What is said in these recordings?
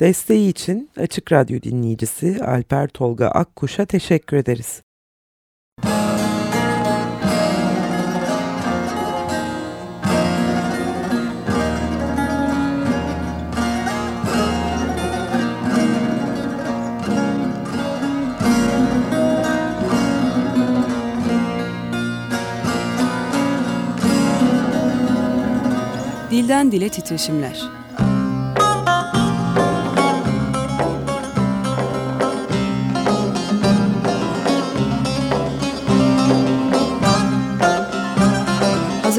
Desteği için Açık Radyo dinleyicisi Alper Tolga Akkuş'a teşekkür ederiz. Dilden Dile Titreşimler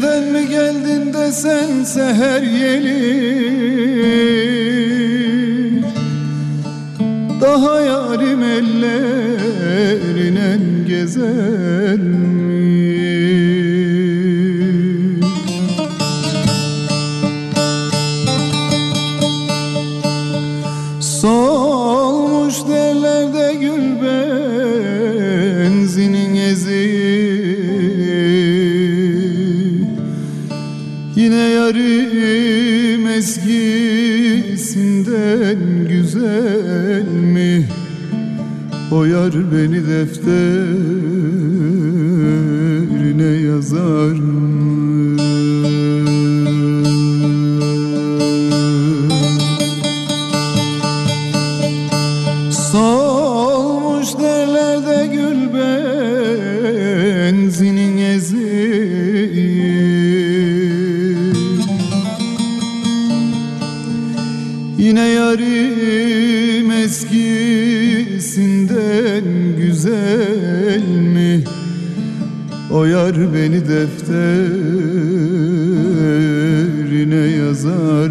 Yüceden mi geldin de sen seher yeli Daha yarim ellerinen gezer O yar beni defterine yazar Yar beni defterine yazar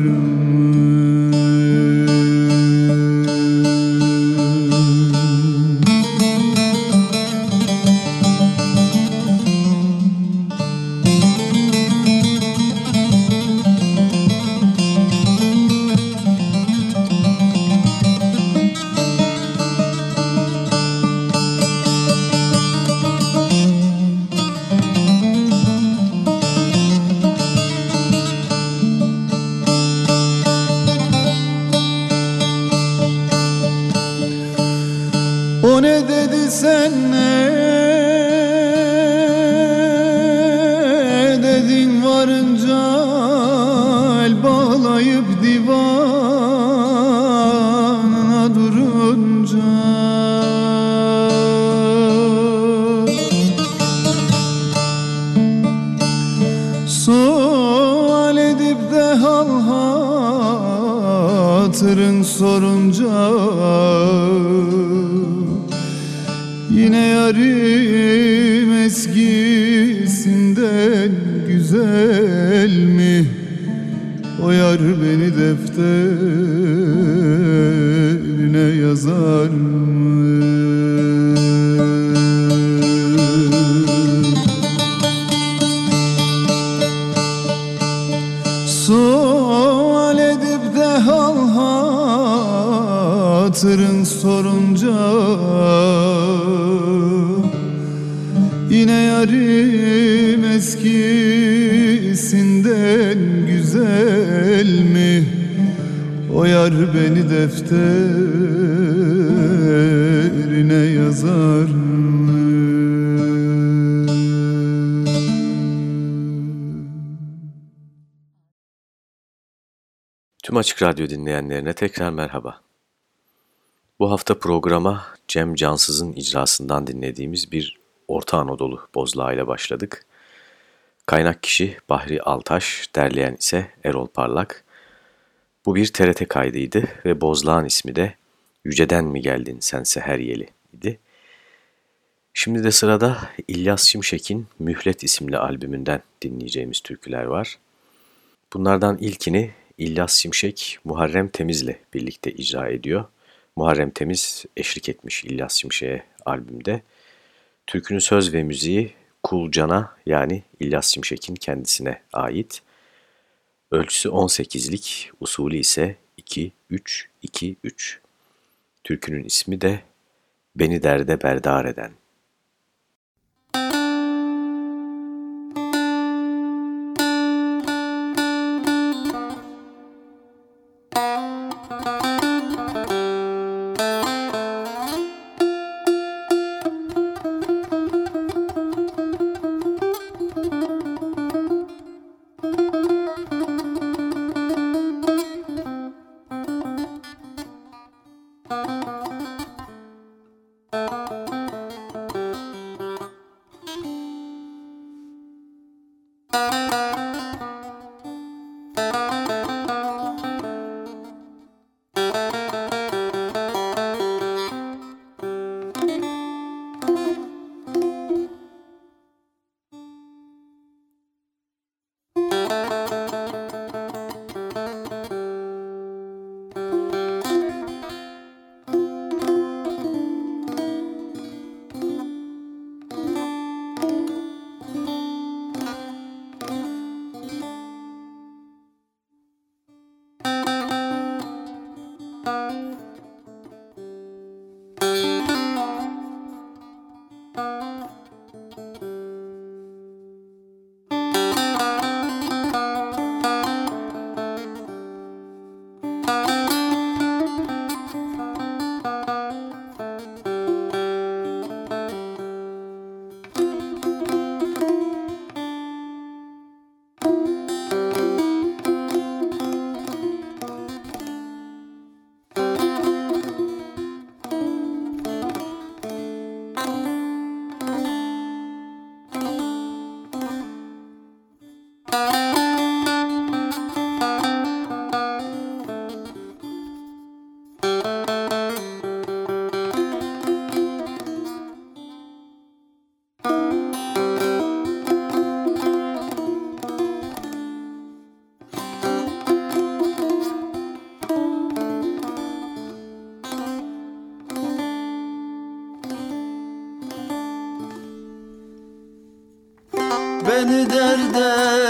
Tüm Açık Radyo dinleyenlerine tekrar merhaba. Bu hafta programa Cem Cansız'ın icrasından dinlediğimiz bir Orta Anadolu bozlağı ile başladık. Kaynak kişi Bahri Altaş, derleyen ise Erol Parlak. Bu bir TRT kaydıydı ve bozlağın ismi de Yüceden mi geldin sen seher yeli idi. Şimdi de sırada İlyas Şimşek'in Mühlet isimli albümünden dinleyeceğimiz türküler var. Bunlardan ilkini İlyas Şimşek Muharrem Temiz'le birlikte icra ediyor. Muharrem Temiz eşlik etmiş İlyas Şimşek'e albümde. Türkünün söz ve müziği Kul Can'a yani İlyas Şimşek'in kendisine ait. Ölçüsü 18'lik, usulü ise 2-3-2-3. Türkünün ismi de Beni Derde Berdar Eden.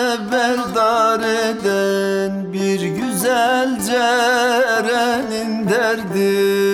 Derde berdar eden bir güzel cerenin derdi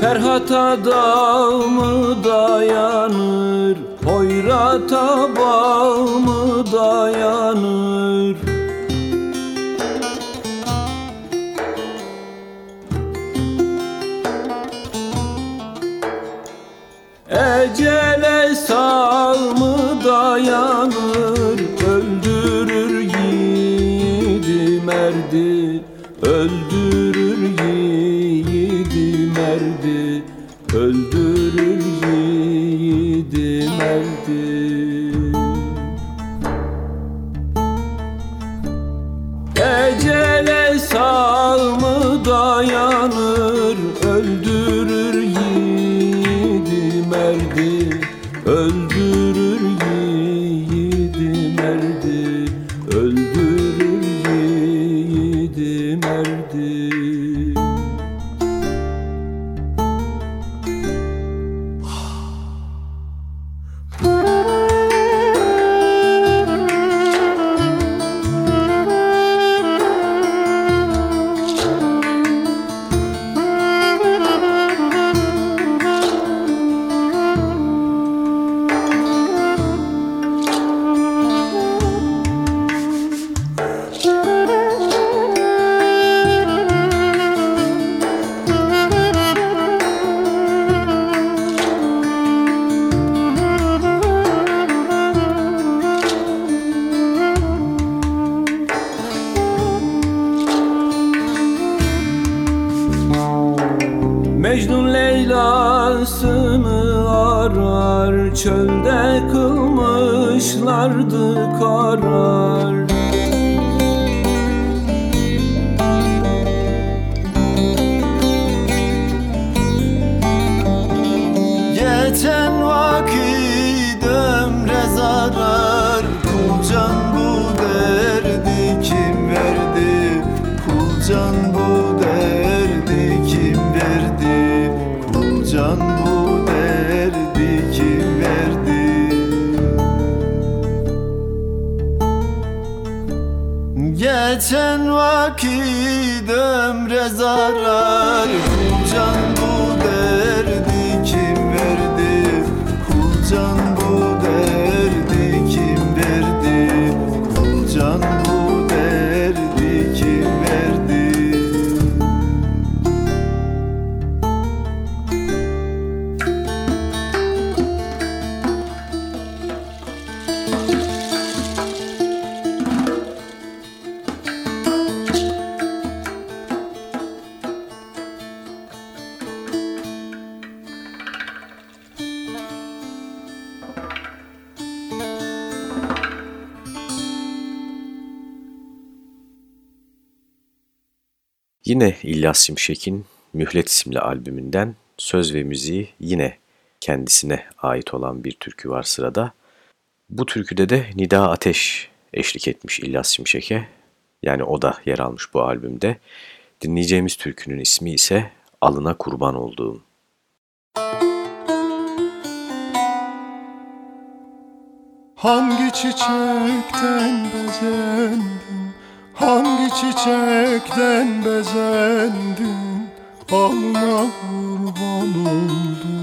Ferhat'a dağ mı dayanır? Hoyrat'a bağ mı dayanır Çölde kılmışlardı karar Geçen vakit ömre zarar İlyas Şimşek'in Mühlet isimli albümünden söz ve müziği yine kendisine ait olan bir türkü var sırada. Bu türküde de Nida Ateş eşlik etmiş İlyas Şimşek'e. Yani o da yer almış bu albümde. Dinleyeceğimiz türkünün ismi ise Alına Kurban Olduğum. Hangi çiçekten bezendin Hangi çiçekten bezendin? Alına kurban oldum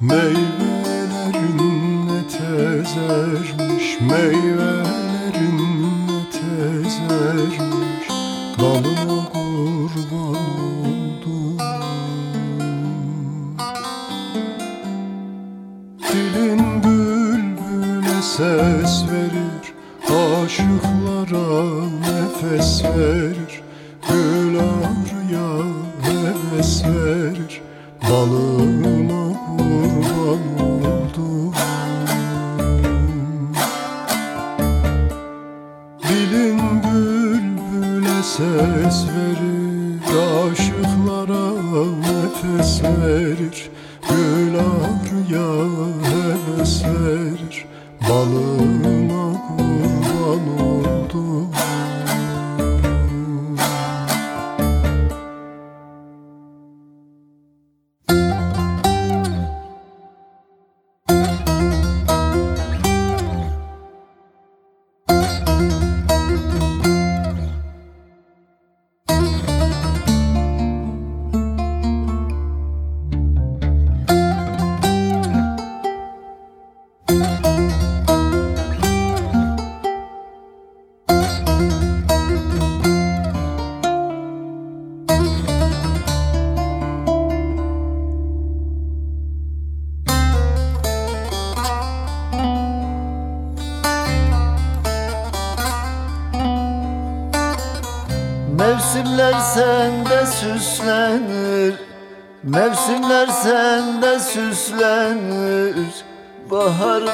Meyvelerin ne tezermiş Meyvelerin ne tezermiş. Dalına ses verir Aşıklara nefes verir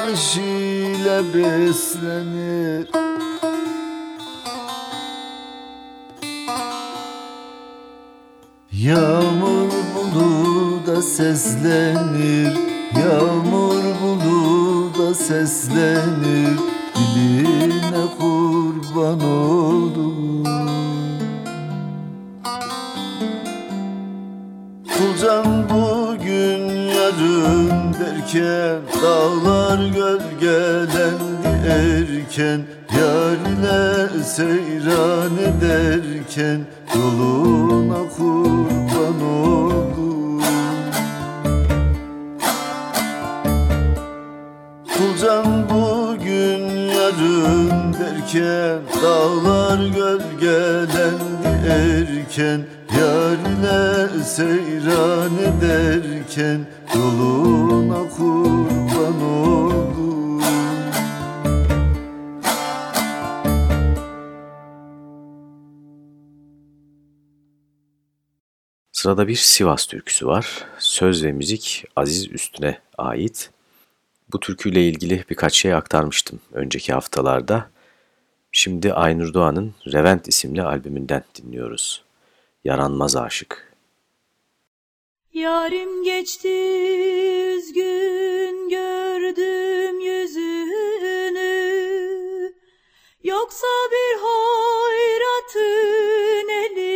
İle beslenir. Yağmur bulu da seslenir. Yağmur bulu da seslenir. Diline kurban oldum. Kulcan derken Dağlar gölgelendi erken. Yar ile seyran ederken Yoluna kurban oldum. Kulcan bugün yarın derken Dağlar gölgelendi erken. Yar ile seyran ederken Yoluna kurban oldum Sırada bir Sivas türküsü var. Söz ve müzik Aziz Üstün'e ait. Bu türküyle ilgili birkaç şey aktarmıştım önceki haftalarda. Şimdi Aynur Doğan'ın Revent isimli albümünden dinliyoruz. Yaranmaz Aşık. Yarim geçti üzgün gördüm yüzünü. Yoksa bir hoyratın eli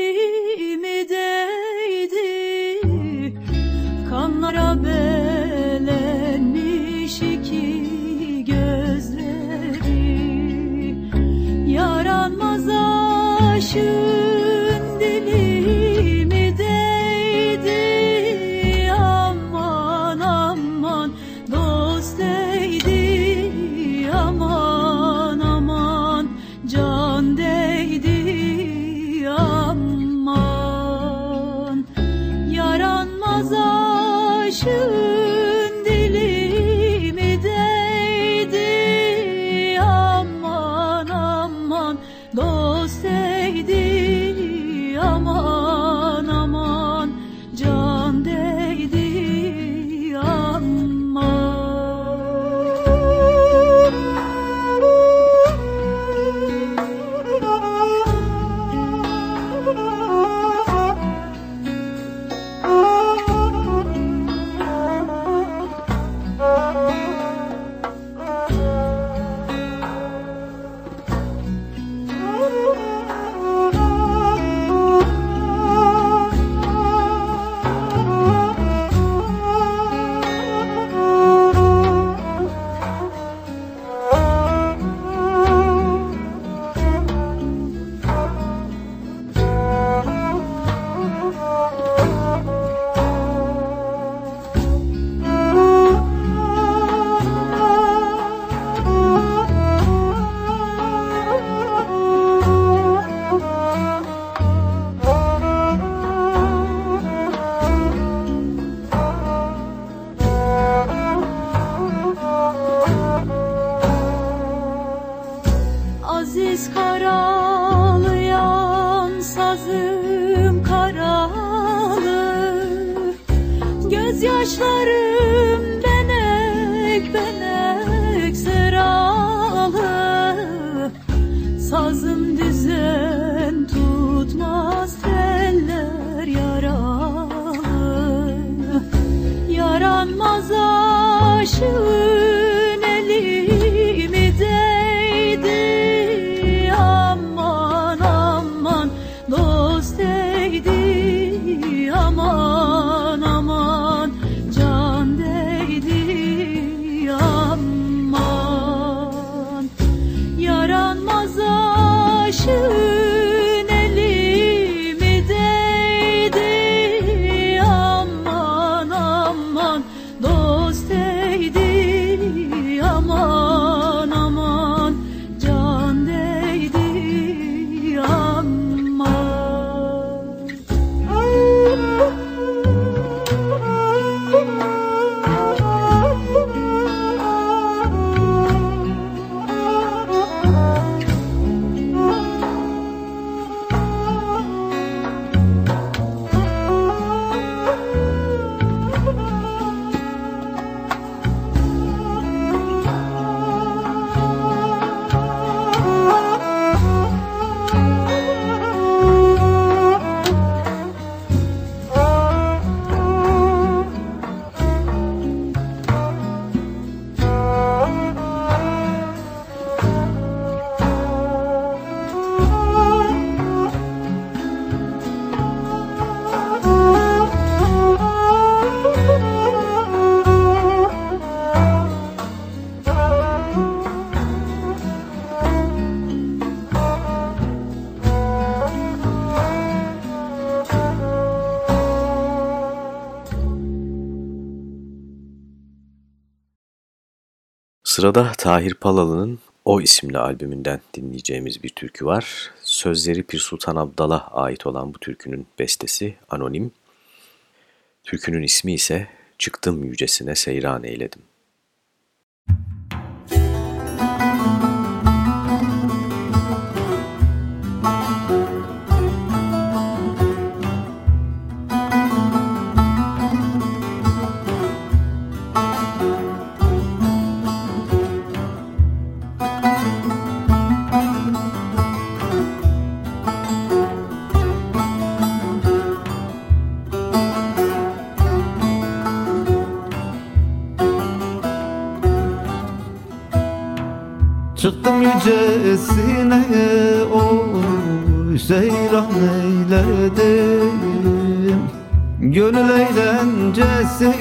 是 Sırada Tahir Palalı'nın O isimli albümünden dinleyeceğimiz bir türkü var. Sözleri Pir Sultan Abdal'a ait olan bu türkünün bestesi anonim. Türkünün ismi ise Çıktım Yücesine Seyran Eyledim. Nasıl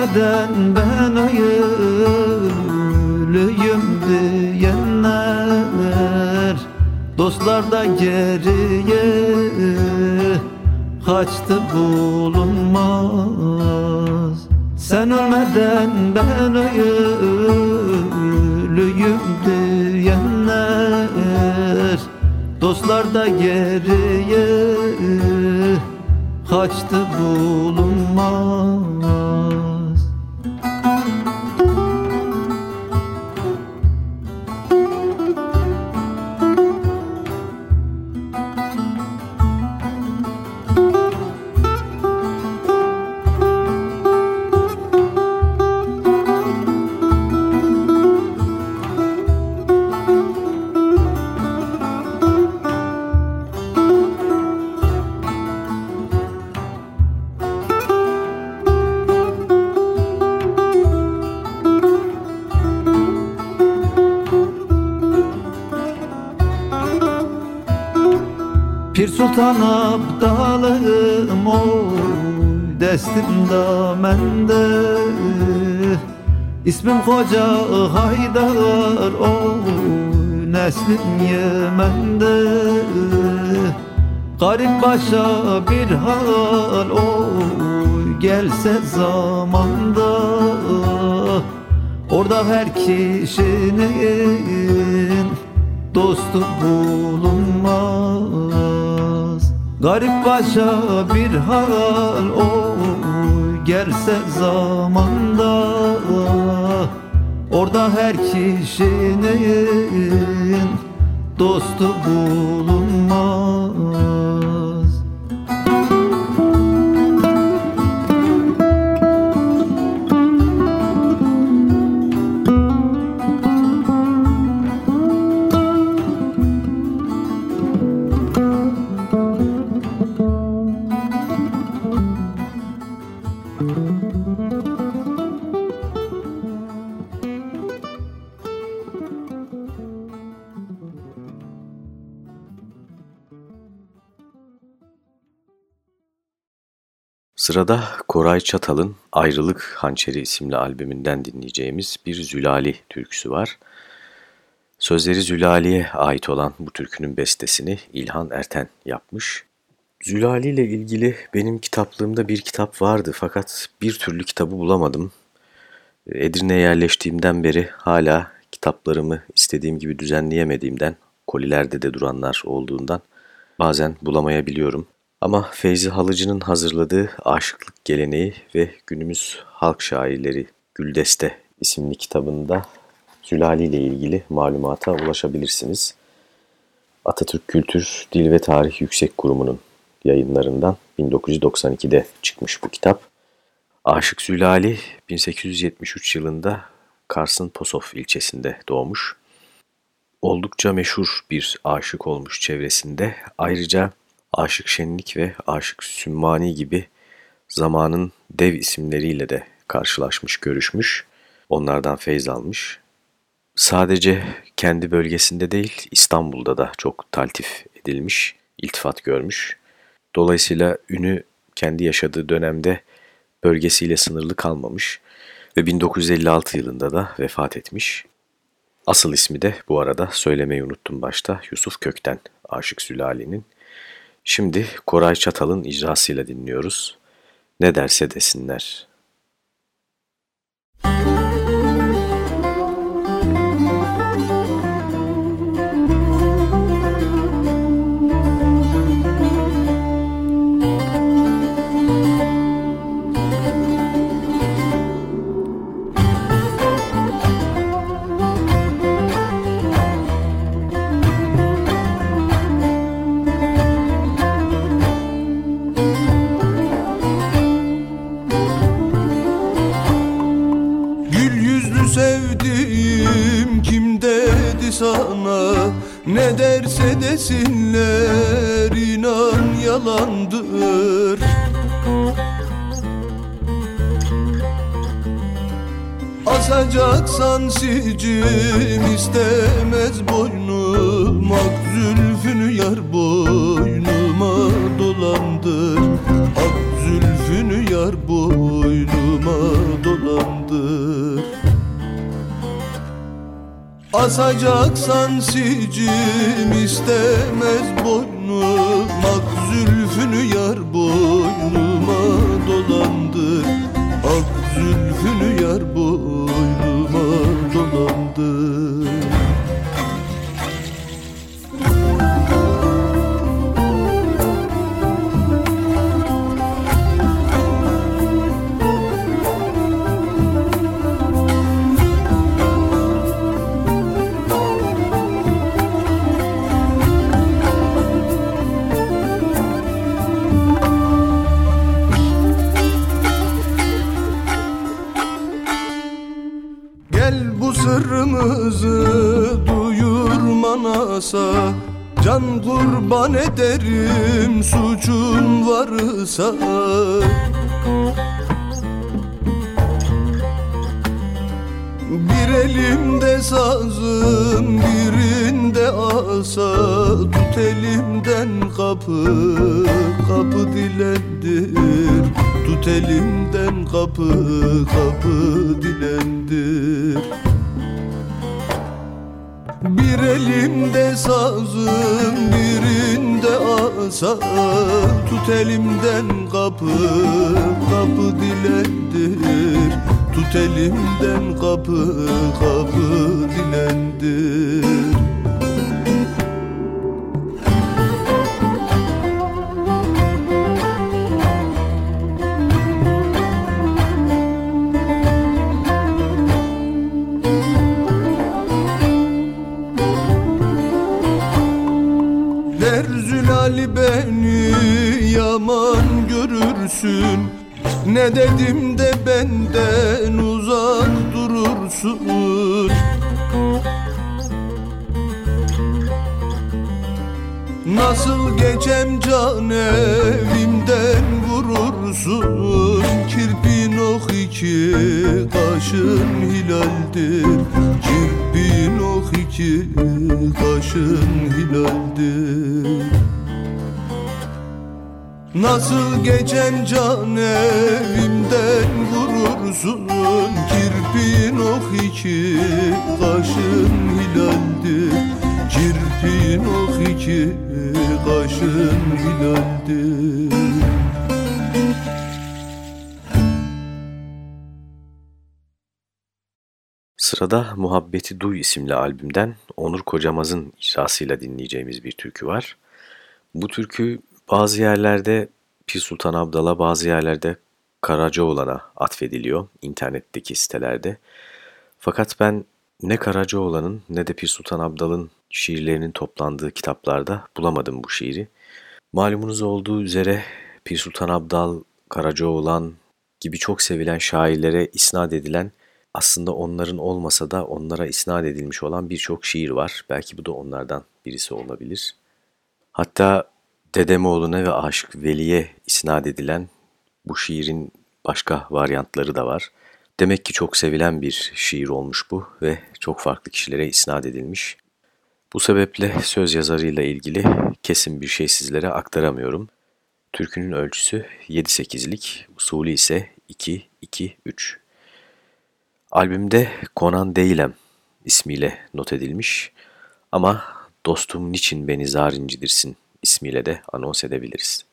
ölmeden ben ölüyüm diyenler Dostlar da geriye kaçtı bulunmaz Sultan Abdalım oy Destim da mende. İsmim Koca Haydar oy Neslim Yemen'de. Garip başa bir hal oy Gelse zamanda. Orada her kişinin dostu bulunmaz Garip başa bir hal o gelse zamanda. Orada her kişinin dostu bulunmaz Sırada Koray Çatal'ın Ayrılık Hançeri isimli albümünden dinleyeceğimiz bir Zülali türküsü var. Sözleri Zülali'ye ait olan bu türkünün bestesini İlhan Erten yapmış. Zülali ile ilgili benim kitaplığımda bir kitap vardı fakat bir türlü kitabı bulamadım. Edirne'ye yerleştiğimden beri hala kitaplarımı istediğim gibi düzenleyemediğimden, kolilerde de duranlar olduğundan bazen bulamayabiliyorum. Ama Feyzi Halıcı'nın hazırladığı Aşıklık Geleneği ve Günümüz Halk Şairleri Güldeste isimli kitabında Zülali ile ilgili malumata ulaşabilirsiniz. Atatürk Kültür, Dil ve Tarih Yüksek Kurumu'nun yayınlarından 1992'de çıkmış bu kitap. Aşık Zülali 1873 yılında Kars'ın Posof ilçesinde doğmuş. Oldukça meşhur bir aşık olmuş çevresinde. Ayrıca Aşık Şenlik ve Aşık Sümmani gibi zamanın dev isimleriyle de karşılaşmış, görüşmüş. Onlardan feyz almış. Sadece kendi bölgesinde değil İstanbul'da da çok taltif edilmiş, iltifat görmüş. Dolayısıyla ünü kendi yaşadığı dönemde bölgesiyle sınırlı kalmamış ve 1956 yılında da vefat etmiş. Asıl ismi de bu arada söylemeyi unuttum başta Yusuf Kökten Aşık Sülale'nin. Şimdi Koray Çatal'ın icrasıyla dinliyoruz. Ne derse desinler. Ne derse desinler inan yalandır. Asacaksan sicim istemez boynum Asacaksan sicim istemez boynum Ak zülfünü yar boynuma dolandır Ak zülfünü yar boynuma dolandır varsa Can kurban ederim suçun varsa. Bir elimde sazım birinde asa Tut elimden kapı kapı dilendir. Tut elimden kapı kapı dilendir bir elimde sazım birinde asa. Tut elimden kapı kapı dilendir. Tut elimden kapı kapı dilendir görürsün. Ne dedim de benden uzak durursun. Nasıl geçem can evimden vurursun? Kirpin ok iki kaşın hilaldir. Kirpin ok iki kaşın hilaldir Nasıl geçen can evimden vurursun? Kirpiğin ok iki kaşın hilaldir Kirpiğin ok iki kaşın hilaldir Sırada Muhabbeti Duy isimli albümden Onur Kocamaz'ın icrasıyla dinleyeceğimiz bir türkü var. Bu türkü bazı yerlerde Pir Sultan Abdal'a bazı yerlerde Karacaoğlan'a atfediliyor internetteki sitelerde. Fakat ben ne Karacaoğlan'ın ne de Pir Sultan Abdal'ın şiirlerinin toplandığı kitaplarda bulamadım bu şiiri. Malumunuz olduğu üzere Pir Sultan Abdal, Karacaoğlan gibi çok sevilen şairlere isnat edilen aslında onların olmasa da onlara isnat edilmiş olan birçok şiir var. Belki bu da onlardan birisi olabilir. Hatta Dedemoğlu'na ve Aşık Veli'ye isnat edilen bu şiirin başka varyantları da var. Demek ki çok sevilen bir şiir olmuş bu ve çok farklı kişilere isnat edilmiş. Bu sebeple söz yazarıyla ilgili kesin bir şey sizlere aktaramıyorum. Türkünün ölçüsü 7-8'lik, usulü ise 2-2-3. Albümde Konan Değilem ismiyle not edilmiş ama Dostum Niçin Beni Zar incidirsin ismiyle de anons edebiliriz.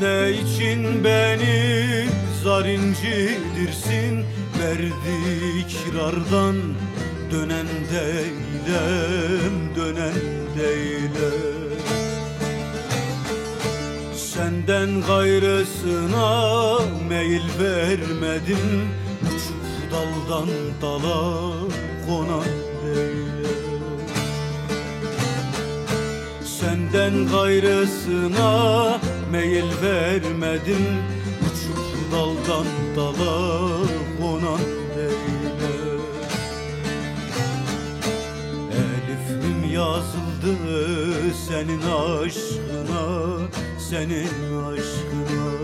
Ne için beni zar incidirsin Verdi ikrardan dönen değilim Dönen değilim Senden gayrısına meyil vermedim Uçup daldan dala konan değilim Senden gayrısına meyil vermedim daldan dala konan değilim Elifim yazıldı senin aşkına Senin aşkına.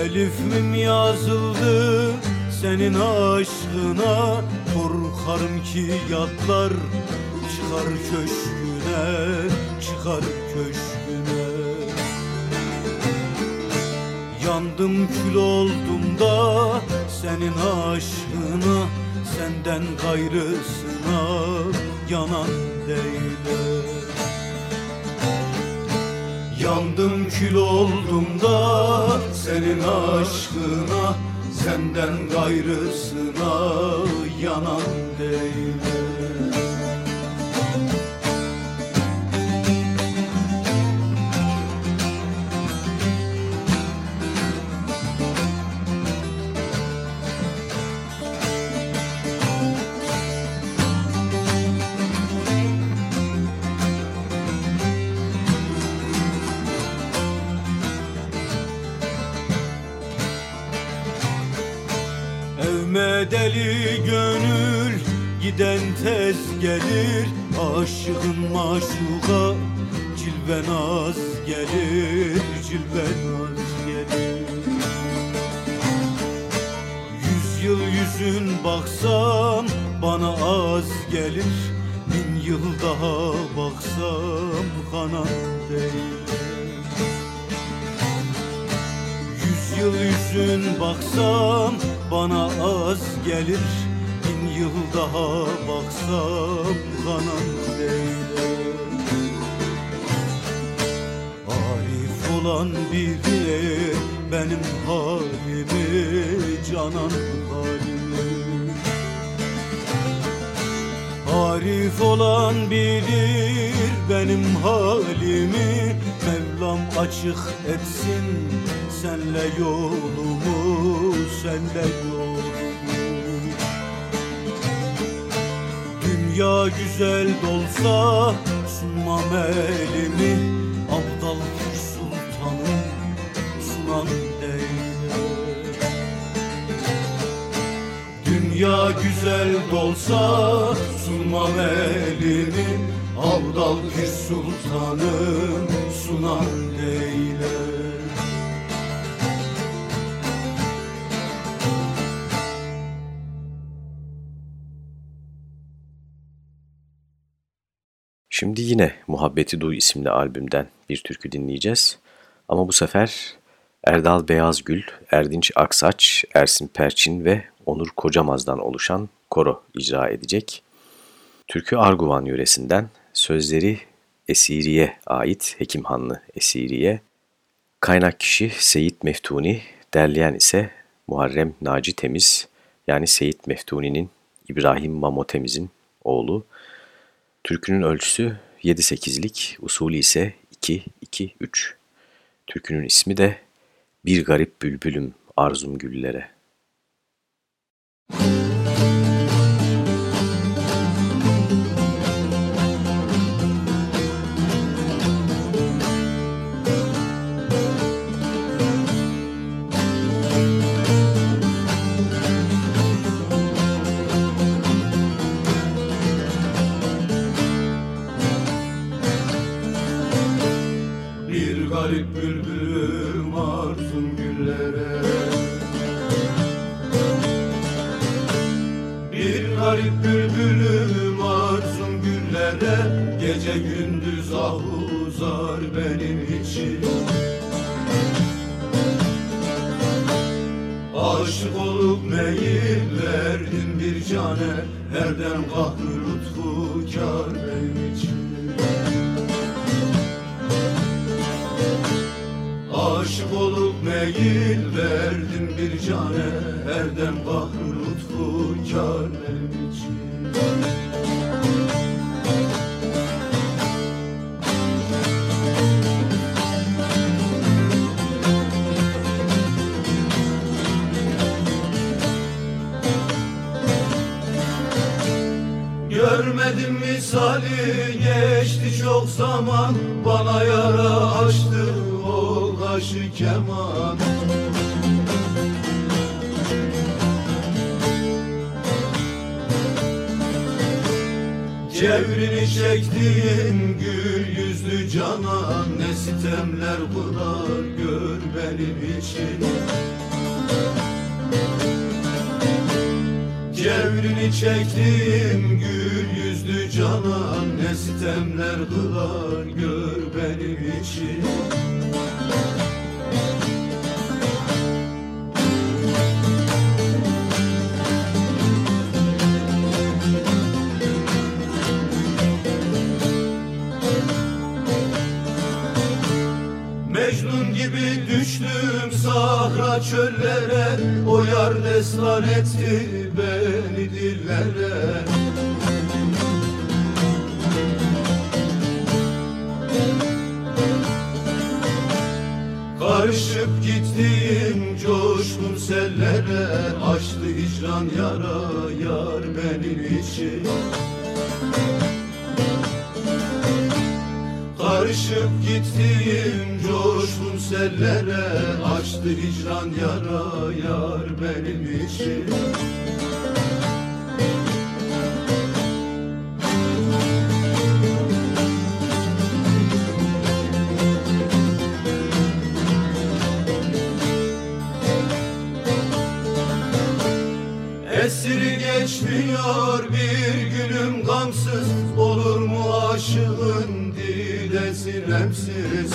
Elifim yazıldı senin aşkına Korkarım ki yatlar çıkar köşküne Çıkar köşküne Yandım kül oldum da senin aşkına Senden gayrısına yanan değilim. Yandım kül oldum da senin aşkına Senden gayrısına yanan değilim Deli gönül giden tez gelir. Aşığın maşuka cilve naz gelir Cilve naz gelir. Yüz yıl yüzün baksam bana az gelir. Bin yıl daha baksam kanan değil Yüz yıl yüzün baksam bana az gelir Bin yıl daha baksam kanan değilim Arif olan biri benim halimi Canan halimi. Arif olan bilir benim halimi Mevlam açık etsin senle yolumu Senle yolumu Dünya güzel dolsa sunmam elimi Abdal bir sultanım sunan değilim Dünya güzel dolsa sunmam elimi Avdal bir sultanım sunar değiller Şimdi yine Muhabbeti Duy isimli albümden bir türkü dinleyeceğiz. Ama bu sefer Erdal Beyazgül, Erdinç Aksaç, Ersin Perçin ve Onur Kocamaz'dan oluşan koro icra edecek. Türkü Arguvan yöresinden, sözleri Esiriye ait Hekimhanlı Esiriye, kaynak kişi Seyit Meftuni, derleyen ise Muharrem Naci Temiz yani Seyit Meftuni'nin İbrahim Mamo Temiz'in oğlu. Türkünün ölçüsü 7-8'lik, usulü ise 2-2-3. Türkünün ismi de Bir Garip Bülbülüm Arzum Güllere. Müzik Erdem kahrı lütfu kar için. Aşık olup meyil verdim bir cane Erdem kahrı lütfu kar benim misali geçti çok zaman Bana yara açtı o kaşı keman. Cevrini çektiğin gül yüzlü canan Ne sitemler kurar gör benim için. Cevrini çektiğim gül yüzlü canan Ne sitemler kılar gör benim için. Mecnun gibi düştüm sahra çöllere O yar destan etti beni dillere Karışıp gittiğim coşkun sellere Açtı hicran yara yar benim için. Karışıp gittiğim coşkun sellere Açtı hicran yara yar benim için geçmiyor bir günüm gamsız Olur mu aşığın dile sinemsiz?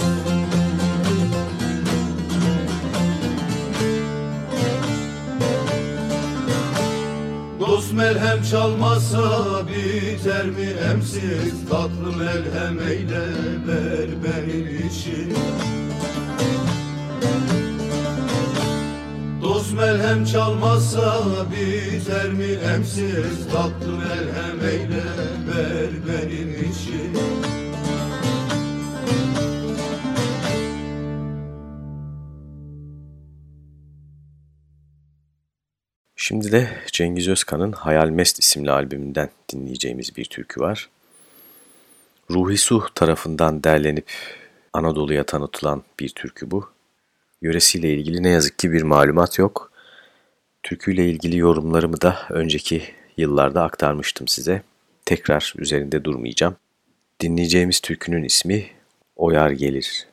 Dost merhem çalmasa biter mi emsiz? Tatlı melhem eyle ver benim için. Dost merhem çalmasa biter mi emsiz Tatlı merhem eyle ver benim için Şimdi de Cengiz Özkan'ın Hayal Mest isimli albümünden dinleyeceğimiz bir türkü var. Ruhi Suh tarafından derlenip Anadolu'ya tanıtılan bir türkü bu. Yöresiyle ilgili ne yazık ki bir malumat yok. Türküyle ilgili yorumlarımı da önceki yıllarda aktarmıştım size. Tekrar üzerinde durmayacağım. Dinleyeceğimiz türkünün ismi Oyar Gelir.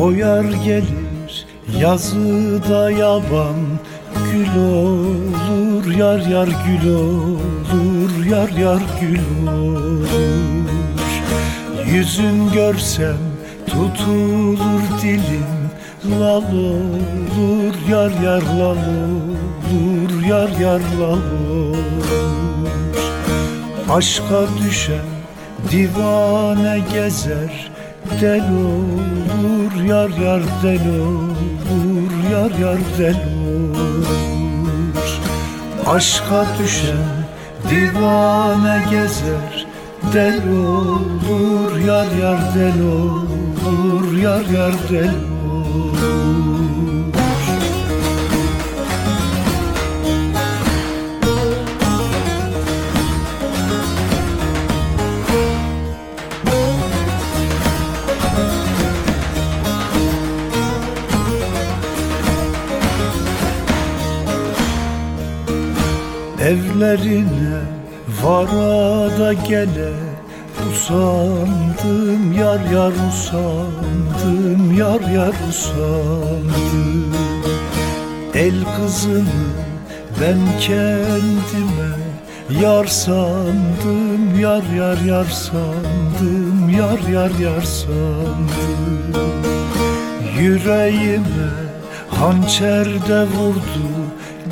Oyar gelir yazıda yaban Gül olur yar yar gül olur Yar yar gül olur. Yüzün görsem tutulur dilim Lal olur yar yar lal olur Yar yar lal olur. Aşka düşen divane gezer Del olur yar yar del olur Yar yar del olur. Aşka düşen divane gezer Del olur yar yar del olur Yar yar del olur Evlerine varada gele Usandım yar yar usandım Yar yar usandım. El kızını ben kendime Yar sandım yar yar yar sandım Yar yar yar sandım. Yüreğime hançerde vurdu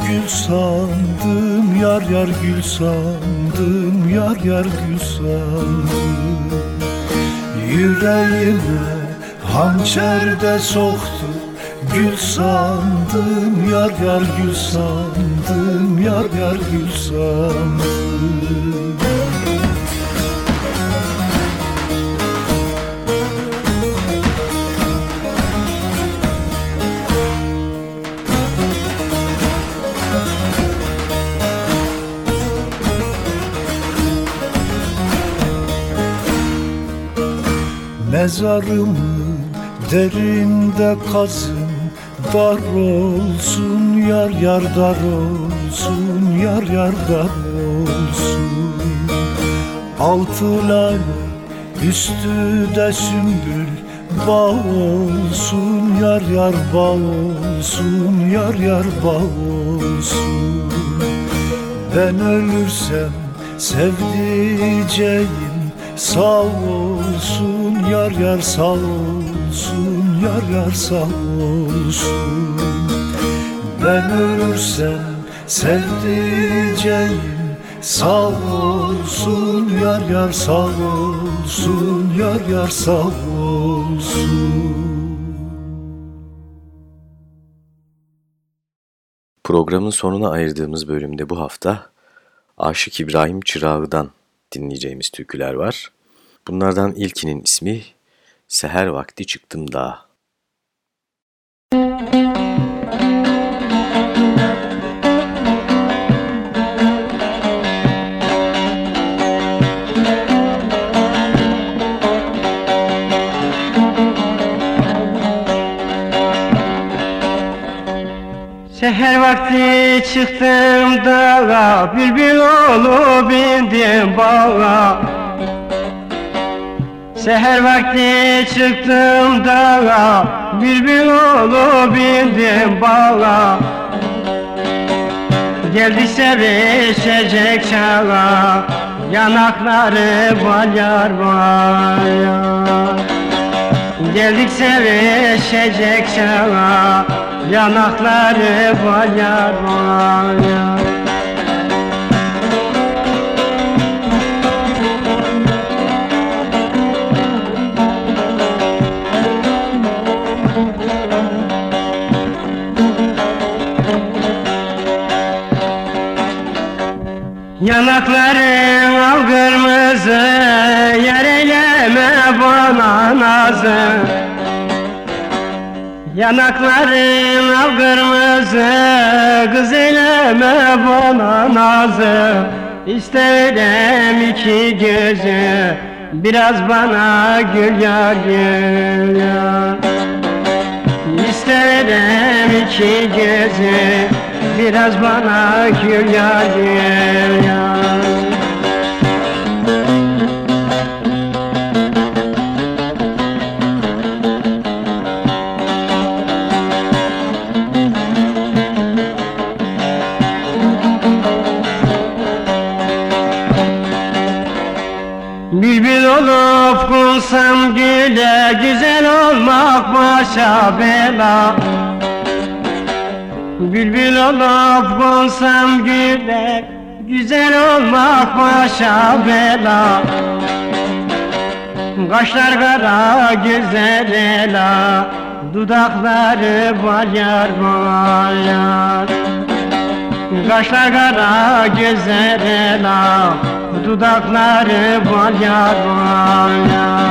Gül sandım yar yar gül sandım Yar yar gül sandım. Yüreğime hançerde soktu Gül sandım yar yar gül sandım Yar yar gül sandım Mezarımı derinde kazın Dar olsun yar yar dar olsun Yar yar dar olsun. Altı lale üstü de sümbül Bağ olsun yar yar bağ olsun Yar yar bağ olsun. Ben ölürsem sevdiceğim Sağ olsun yar yar sağ olsun Yar yar sağ olsun Ben ölürsem sevdiceğim Sağ olsun yar yar sağ olsun Yar yar sağ olsun Programın sonuna ayırdığımız bölümde bu hafta Aşık İbrahim Çırağı'dan dinleyeceğimiz türküler var. Bunlardan ilkinin ismi Seher Vakti Çıktım Dağa. Seher vakti çıktım dağa Bülbül oğlu bindim bağa Seher vakti çıktım dağa Bülbül oğlu bindim bağa Geldi sevişecek çağa Yanakları balyar balyar. Geldik sevişecek çağa Yanakları balyar balyar Yanakların al kırmızı Yer eyleme bana nazı. Yanakların al kırmızı Kız eyleme bana nazı. İsterim iki gözü Biraz bana gül yar gül yar İsterim iki gözü Biraz bana gül yar gül yar. Bülbül olup kunsam güle Güzel olmak başa bela Bülbül olup kunsam güle Güzel olmak başa bela. Kaşlar kara güzel ela Dudakları balyar balyar Kaşlar kara güzel ela Dudakları balyar balyar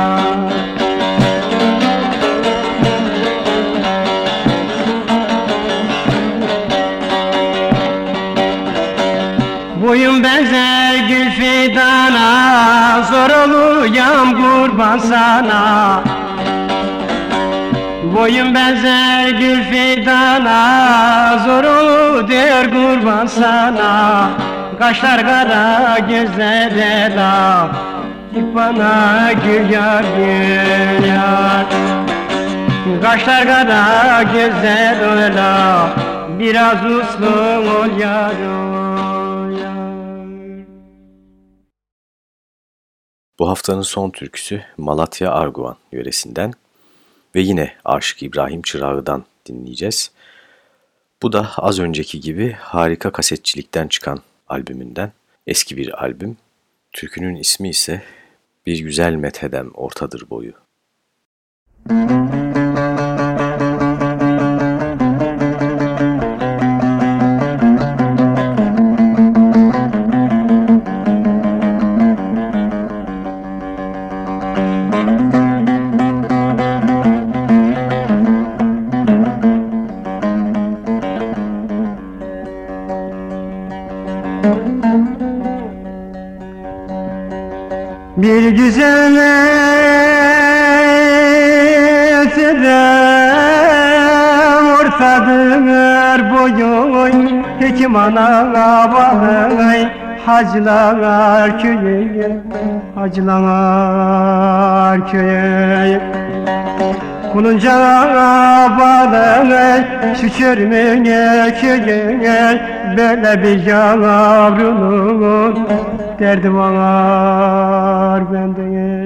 Boyun benzer gül fidana Zor oluyam kurban sana. Boyun benzer gül fidana Zor oluyor kurban sana. Kaşlar kara gözler ela Git bana gül yar gül yar. Kaşlar kara gözler ela Biraz uslu ol yar Bu haftanın son türküsü Malatya Arguvan yöresinden ve yine Aşık İbrahim Çırağı'dan dinleyeceğiz. Bu da az önceki gibi harika kasetçilikten çıkan albümünden eski bir albüm. Türkünün ismi ise Bir Güzel Metheden Ortadır Boyu. Bir boyun Hekim ana bağay hacılar köyü Hacılar köyü Kulunca bağlı şükürmüne köyü Böyle bir yavrunun derdi var bende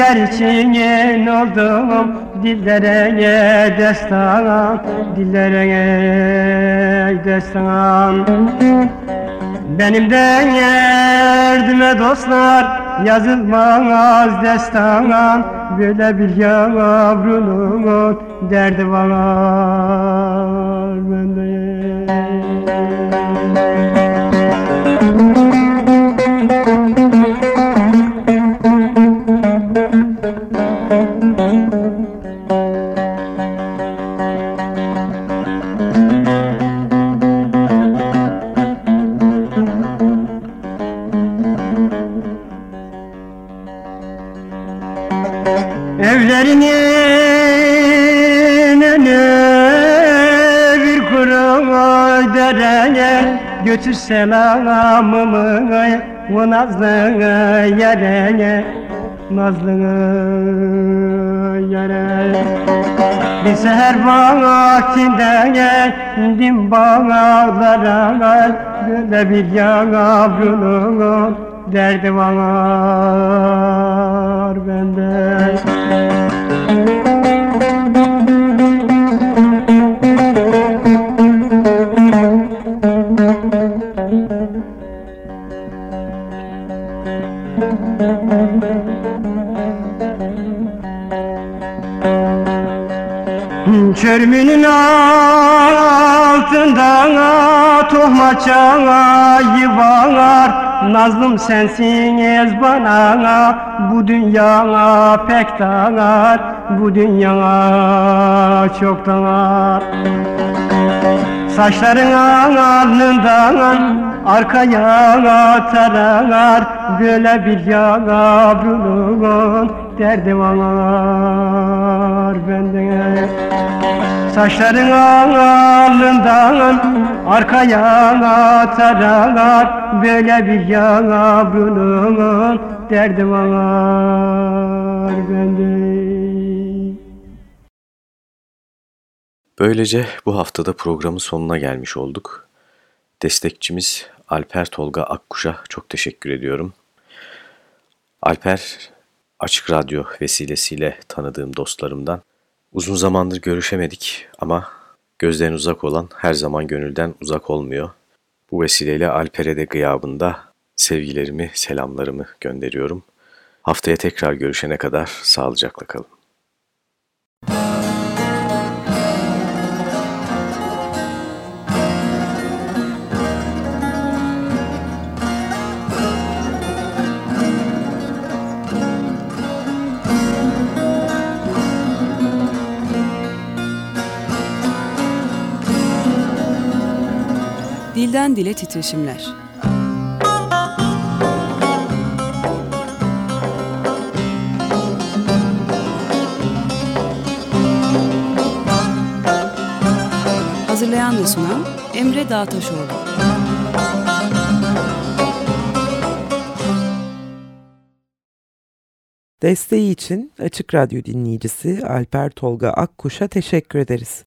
İçin oldum dillere destan Dillere destan. Benim de yerdime dostlar yazılmaz destan. Böyle bir yavrunun derdi var bende Götür selamımı o nazlı yere Nazlı yere. Bir seher vaktinde indim bağlara Böyle bir yavrunun derdi var bende Çörmünün altından tohma çayı var Nazlım sensin bana bu dünyana pek dar Bu dünyana çok dar Saçların alnından arkaya tarar Böyle bir yavruluğun derdi var bende Saçların alnından arkaya tarar Böyle bir yavruluğun derdi var bende Böylece bu haftada programın sonuna gelmiş olduk. Destekçimiz Alper Tolga Akkuş'a çok teşekkür ediyorum. Alper, Açık Radyo vesilesiyle tanıdığım dostlarımdan. Uzun zamandır görüşemedik ama gözden uzak olan her zaman gönülden uzak olmuyor. Bu vesileyle Alper'e de gıyabında sevgilerimi, selamlarımı gönderiyorum. Haftaya tekrar görüşene kadar sağlıcakla kalın. Dilden Dile Titreşimler Hazırlayan ve sunan Emre Dağtaşoğlu Desteği için Açık Radyo dinleyicisi Alper Tolga Akkuş'a teşekkür ederiz.